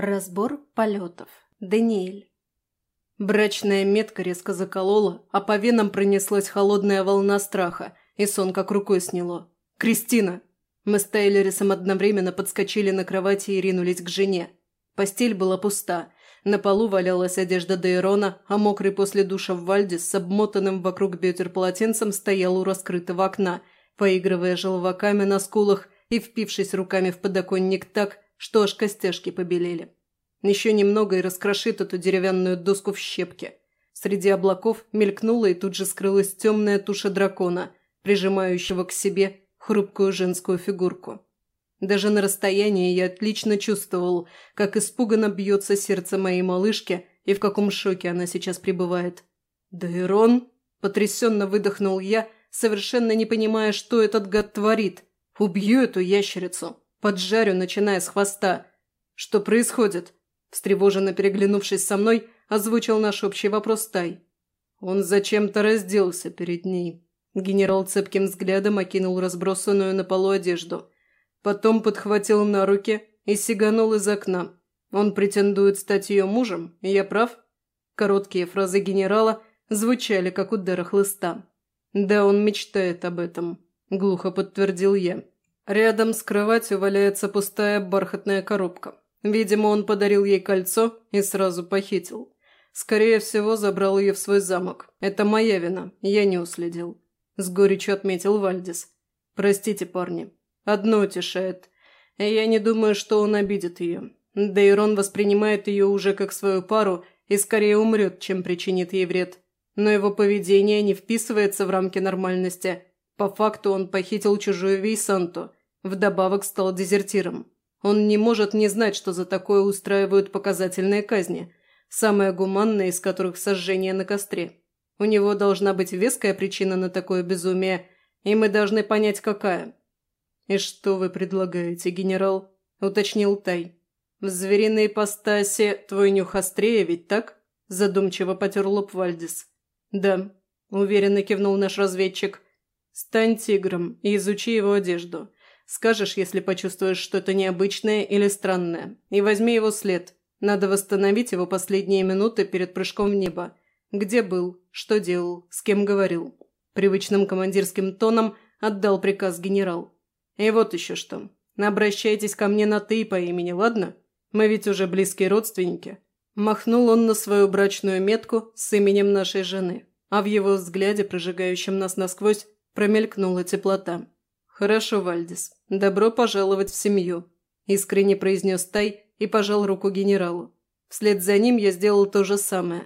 Разбор полетов. Даниэль. Брачная метка резко заколола, а по венам пронеслась холодная волна страха, и сон как рукой сняло. «Кристина!» Мы с Тайлерисом одновременно подскочили на кровати и ринулись к жене. Постель была пуста. На полу валялась одежда Дейрона, а мокрый после душа в Вальде с обмотанным вокруг бедер полотенцем стоял у раскрытого окна, поигрывая желваками на скулах и впившись руками в подоконник так, что аж костяшки побелели. Еще немного и раскрошит эту деревянную доску в щепки. Среди облаков мелькнула и тут же скрылась темная туша дракона, прижимающего к себе хрупкую женскую фигурку. Даже на расстоянии я отлично чувствовал, как испуганно бьется сердце моей малышки и в каком шоке она сейчас пребывает. «Дайрон?» – потрясенно выдохнул я, совершенно не понимая, что этот гад творит. «Убью эту ящерицу!» Поджарю, начиная с хвоста. Что происходит? Встревоженно переглянувшись со мной, озвучил наш общий вопрос Тай. Он зачем-то разделся перед ней. Генерал цепким взглядом окинул разбросанную на полу одежду. Потом подхватил на руки и сиганул из окна. Он претендует стать ее мужем, я прав? Короткие фразы генерала звучали, как удары хлыста. «Да, он мечтает об этом», – глухо подтвердил я. Рядом с кроватью валяется пустая бархатная коробка. Видимо, он подарил ей кольцо и сразу похитил. Скорее всего, забрал ее в свой замок. Это моя вина, я не уследил. С горечью отметил Вальдис. Простите, парни. Одно утешает. Я не думаю, что он обидит ее. Дейрон воспринимает ее уже как свою пару и скорее умрет, чем причинит ей вред. Но его поведение не вписывается в рамки нормальности. По факту он похитил чужую Вейсанту – Вдобавок стал дезертиром. Он не может не знать, что за такое устраивают показательные казни, самая гуманная из которых сожжение на костре. У него должна быть веская причина на такое безумие, и мы должны понять, какая. «И что вы предлагаете, генерал?» – уточнил Тай. «В звериной ипостаси твой нюх острее, ведь так?» – задумчиво потер лоб Вальдис. «Да», – уверенно кивнул наш разведчик. «Стань тигром и изучи его одежду. Скажешь, если почувствуешь что-то необычное или странное. И возьми его след. Надо восстановить его последние минуты перед прыжком в небо. Где был, что делал, с кем говорил. Привычным командирским тоном отдал приказ генерал. И вот еще что. Обращайтесь ко мне на «ты» по имени, ладно? Мы ведь уже близкие родственники. Махнул он на свою брачную метку с именем нашей жены, а в его взгляде, прожигающем нас насквозь, промелькнула теплота. «Хорошо, Вальдис. Добро пожаловать в семью», – искренне произнес Тай и пожал руку генералу. Вслед за ним я сделал то же самое.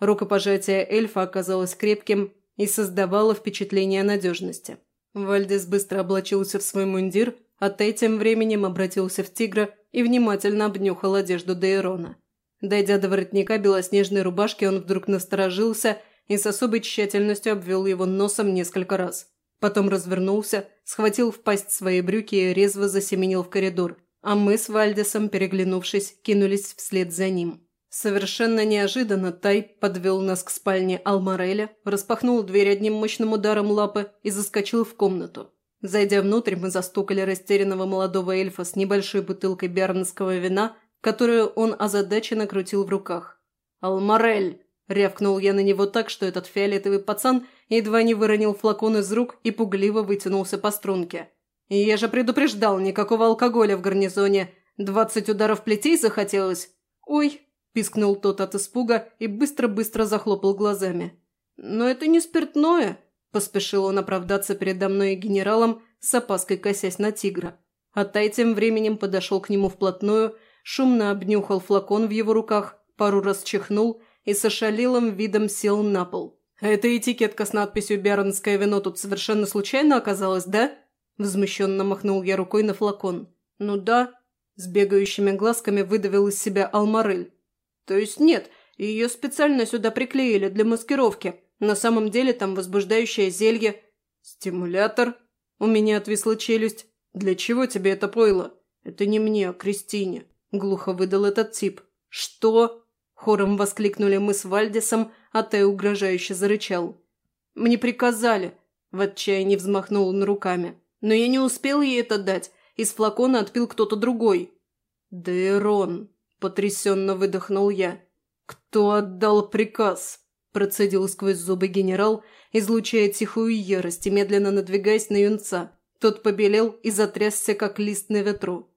Рукопожатие эльфа оказалось крепким и создавало впечатление надежности. Вальдис быстро облачился в свой мундир, а Тай тем временем обратился в тигра и внимательно обнюхал одежду Дейрона. Дойдя до воротника белоснежной рубашки, он вдруг насторожился и с особой тщательностью обвел его носом несколько раз. Потом развернулся, схватил в пасть свои брюки и резво засеменил в коридор, а мы с Вальдесом, переглянувшись, кинулись вслед за ним. Совершенно неожиданно Тай подвел нас к спальне Алмареля, распахнул дверь одним мощным ударом лапы и заскочил в комнату. Зайдя внутрь, мы застукали растерянного молодого эльфа с небольшой бутылкой биарнского вина, которую он озадаченно крутил в руках. «Алмарель!» – рявкнул я на него так, что этот фиолетовый пацан едва не выронил флакон из рук и пугливо вытянулся по струнке. Я же предупреждал, никакого алкоголя в гарнизоне. Двадцать ударов плетей захотелось. «Ой!» – пискнул тот от испуга и быстро-быстро захлопал глазами. «Но это не спиртное!» – поспешил он оправдаться передо мной и генералом, с опаской косясь на тигра. А Тай тем временем подошел к нему вплотную, шумно обнюхал флакон в его руках, пару раз чихнул и с ошалелым видом сел на пол. «Эта этикетка с надписью «Бернское вино» тут совершенно случайно оказалась, да?» Возмущенно махнул я рукой на флакон. «Ну да», – с бегающими глазками выдавил из себя Алмарель. «То есть нет, ее специально сюда приклеили для маскировки. На самом деле там возбуждающее зелье. Стимулятор?» У меня отвисла челюсть. «Для чего тебе это пойло?» «Это не мне, а Кристине», – глухо выдал этот тип. «Что?» – хором воскликнули мы с Вальдисом – а Тэй угрожающе зарычал. «Мне приказали!» – в отчаянии взмахнул он руками. «Но я не успел ей это дать. Из флакона отпил кто-то другой». «Дейрон!» – потрясенно выдохнул я. «Кто отдал приказ?» – процедил сквозь зубы генерал, излучая тихую ярость и медленно надвигаясь на юнца. Тот побелел и затрясся, как лист на ветру.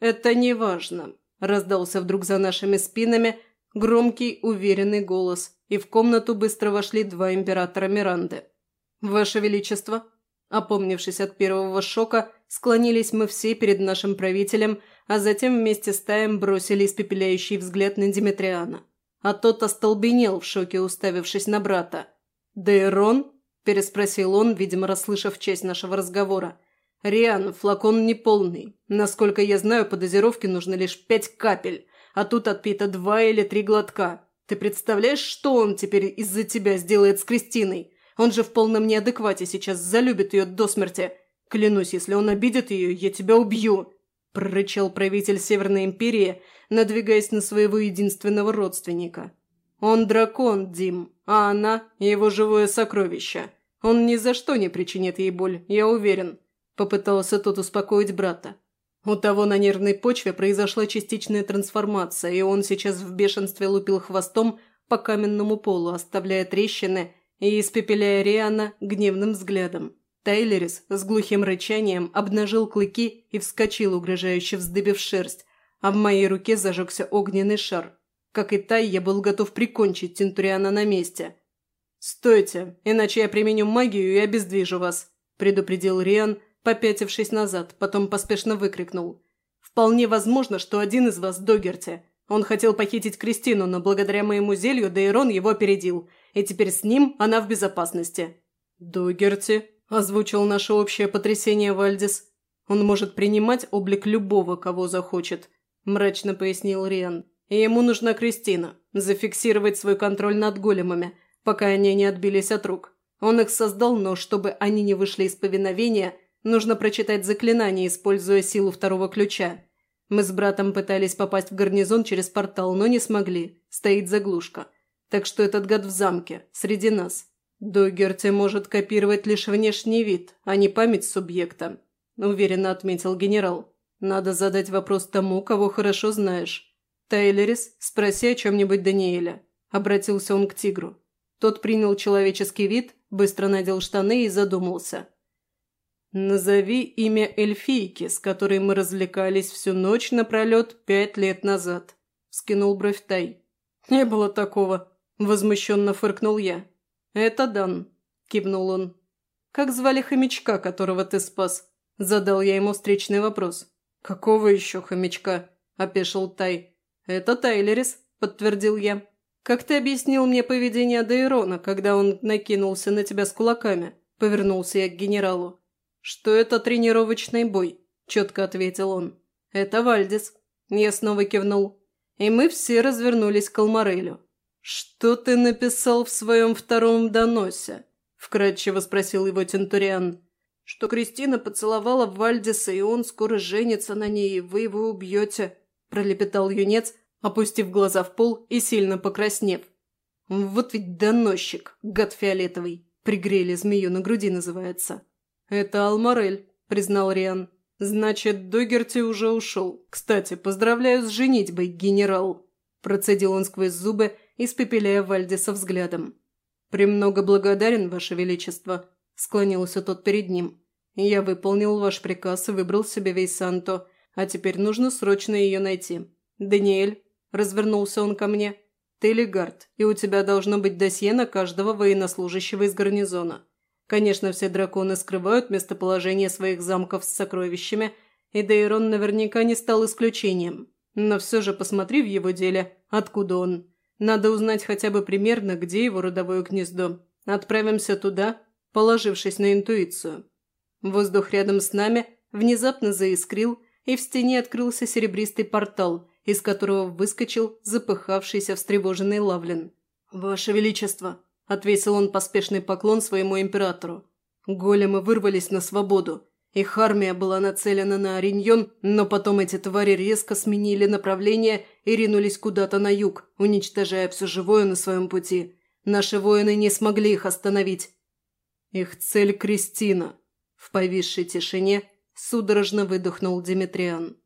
«Это не важно», – раздался вдруг за нашими спинами громкий, уверенный голос, и в комнату быстро вошли два императора Миранды. «Ваше Величество», опомнившись от первого шока, склонились мы все перед нашим правителем, а затем вместе с Таем бросили испепеляющий взгляд на Димитриана. А тот остолбенел в шоке, уставившись на брата. «Дейрон?» – переспросил он, видимо, расслышав часть нашего разговора. «Риан, флакон неполный. Насколько я знаю, по дозировке нужно лишь пять капель, а тут отпито два или три глотка. Ты представляешь, что он теперь из-за тебя сделает с Кристиной? Он же в полном неадеквате сейчас залюбит ее до смерти. Клянусь, если он обидит ее, я тебя убью!» – прорычал правитель Северной Империи, надвигаясь на своего единственного родственника. «Он дракон, Дим, а она – его живое сокровище. Он ни за что не причинит ей боль, я уверен», – попытался тот успокоить брата. У того на нервной почве произошла частичная трансформация, и он сейчас в бешенстве лупил хвостом по каменному полу, оставляя трещины и испепеляя Риана гневным взглядом. Тайлерис с глухим рычанием обнажил клыки и вскочил, угрожающе вздыбив шерсть, а в моей руке зажегся огненный шар. Как и Тай, я был готов прикончить Тентуриана на месте. «Стойте, иначе я применю магию и обездвижу вас», – предупредил Риан, попятившись назад, потом поспешно выкрикнул. «Вполне возможно, что один из вас Догерти. Он хотел похитить Кристину, но благодаря моему зелью Дейрон его опередил, и теперь с ним она в безопасности». «Догерти», – озвучил наше общее потрясение Вальдис. «Он может принимать облик любого, кого захочет», – мрачно пояснил Риан. «И ему нужна Кристина, зафиксировать свой контроль над големами, пока они не отбились от рук. Он их создал, но чтобы они не вышли из повиновения, нужно прочитать заклинание, используя силу второго ключа. Мы с братом пытались попасть в гарнизон через портал, но не смогли. Стоит заглушка. Так что этот гад в замке, среди нас. Догерти может копировать лишь внешний вид, а не память субъекта», – уверенно отметил генерал. «Надо задать вопрос тому, кого хорошо знаешь. Тайлерис, спроси о чем-нибудь Даниэля», – обратился он к тигру. Тот принял человеческий вид, быстро надел штаны и задумался. «Назови имя эльфийки, с которой мы развлекались всю ночь напролет пять лет назад», – скинул бровь Тай. «Не было такого», – возмущенно фыркнул я. «Это Дан», – кивнул он. «Как звали хомячка, которого ты спас?» – задал я ему встречный вопрос. «Какого еще хомячка?» – опешил Тай. «Это Тайлерис», – подтвердил я. «Как ты объяснил мне поведение Дейрона, когда он накинулся на тебя с кулаками?» – повернулся я к генералу. «Что это тренировочный бой?» – четко ответил он. «Это Вальдис». Я снова кивнул. И мы все развернулись к Алмарелю. «Что ты написал в своем втором доносе?» – вкратчиво спросил его Тентуриан. «Что Кристина поцеловала Вальдиса, и он скоро женится на ней, и вы его убьете», – пролепетал юнец, опустив глаза в пол и сильно покраснев. «Вот ведь доносчик, гад фиолетовый, пригрели змею на груди называется». «Это Алмарель», – признал Риан. «Значит, Догерти уже ушел. Кстати, поздравляю с женитьбой, генерал», – процедил он сквозь зубы испепеляя Вальдиса взглядом. «Премного благодарен, Ваше Величество», – склонился тот перед ним. «Я выполнил ваш приказ и выбрал себе Вейсанто, а теперь нужно срочно ее найти. Даниэль», – развернулся он ко мне, – «ты легард, и у тебя должно быть досье на каждого военнослужащего из гарнизона. Конечно, все драконы скрывают местоположение своих замков с сокровищами, и Дейрон наверняка не стал исключением. Но все же посмотри в его деле, откуда он. Надо узнать хотя бы примерно, где его родовое гнездо. Отправимся туда, положившись на интуицию. Воздух рядом с нами внезапно заискрил, и в стене открылся серебристый портал, из которого выскочил запыхавшийся встревоженный Лавлин. «Ваше Величество!» – отвесил он поспешный поклон своему императору. Големы вырвались на свободу. Их армия была нацелена на Ориньон, но потом эти твари резко сменили направление и ринулись куда-то на юг, уничтожая все живое на своем пути. Наши воины не смогли их остановить. Их цель – Кристина. В повисшей тишине судорожно выдохнул Димитриан.